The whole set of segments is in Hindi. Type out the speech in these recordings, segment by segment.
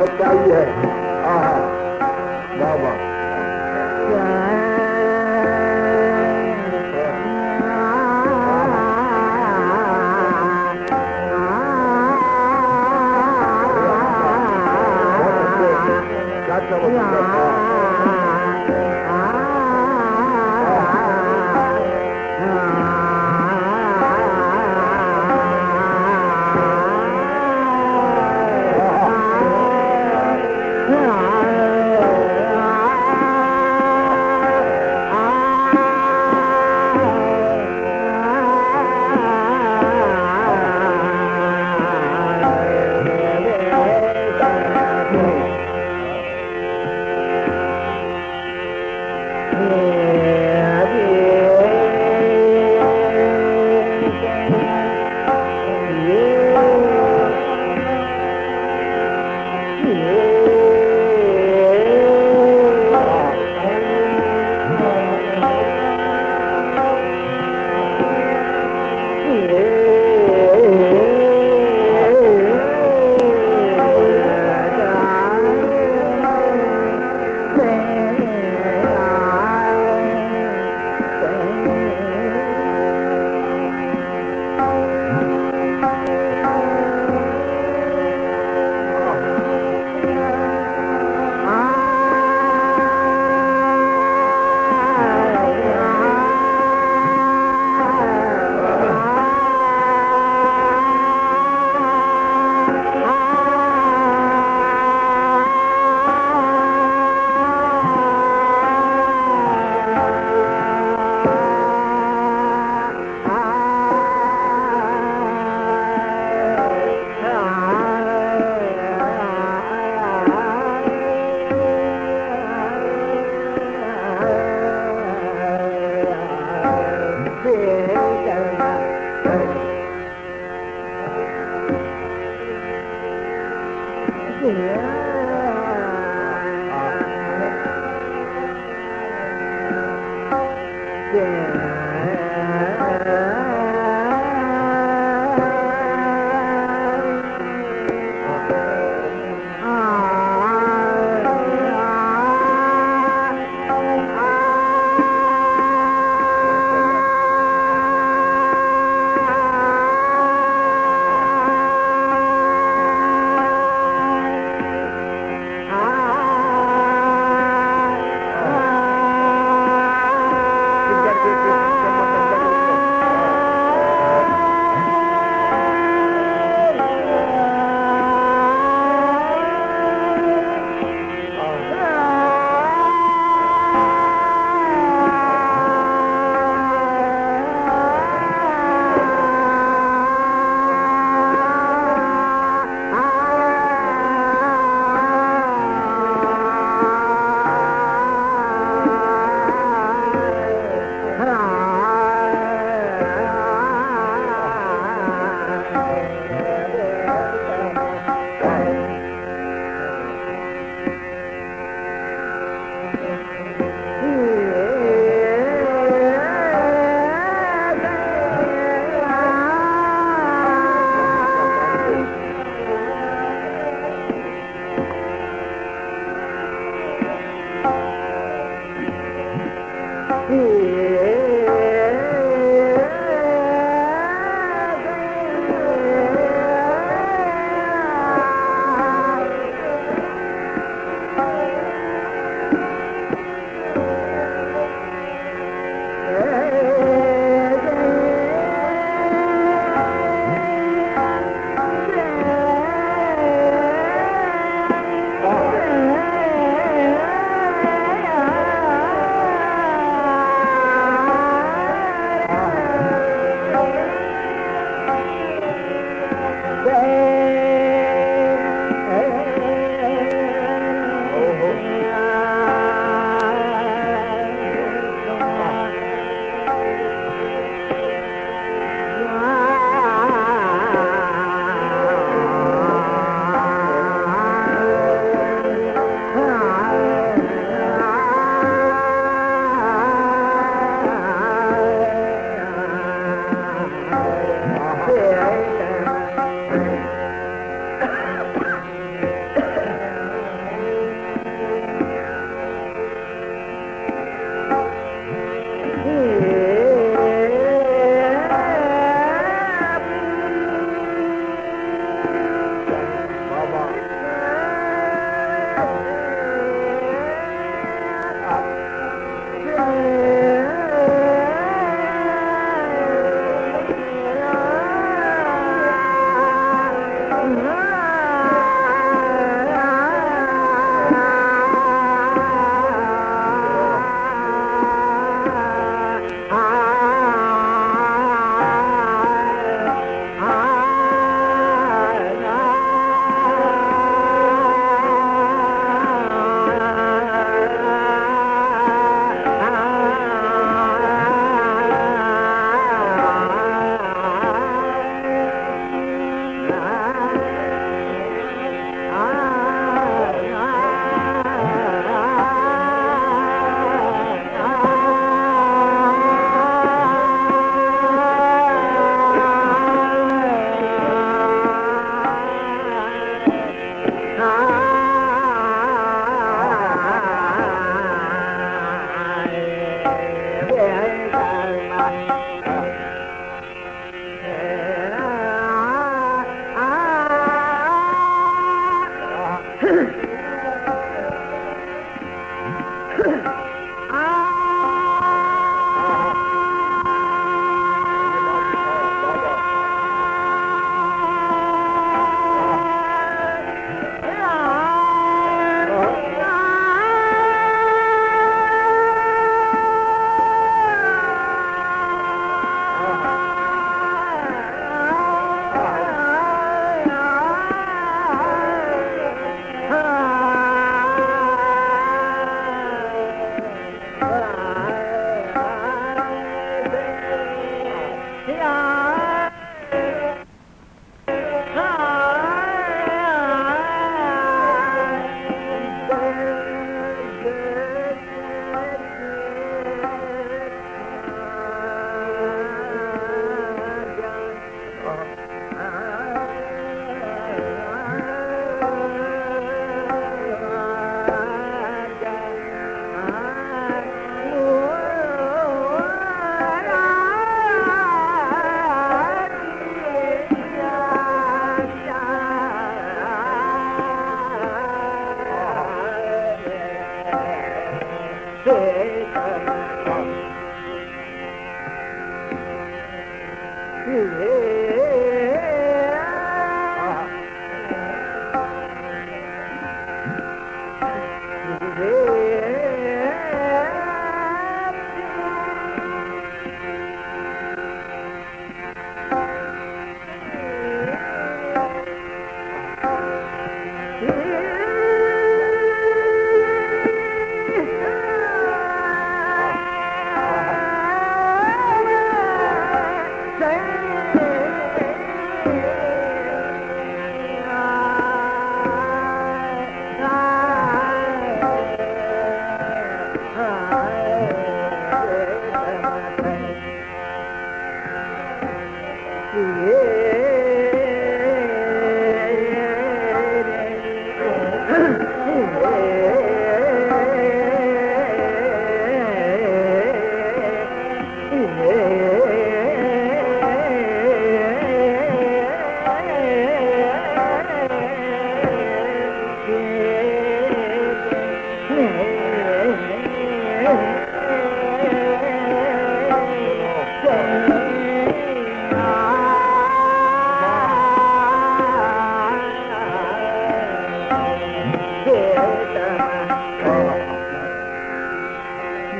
सच्चाई है। thương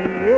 लिए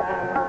Bye.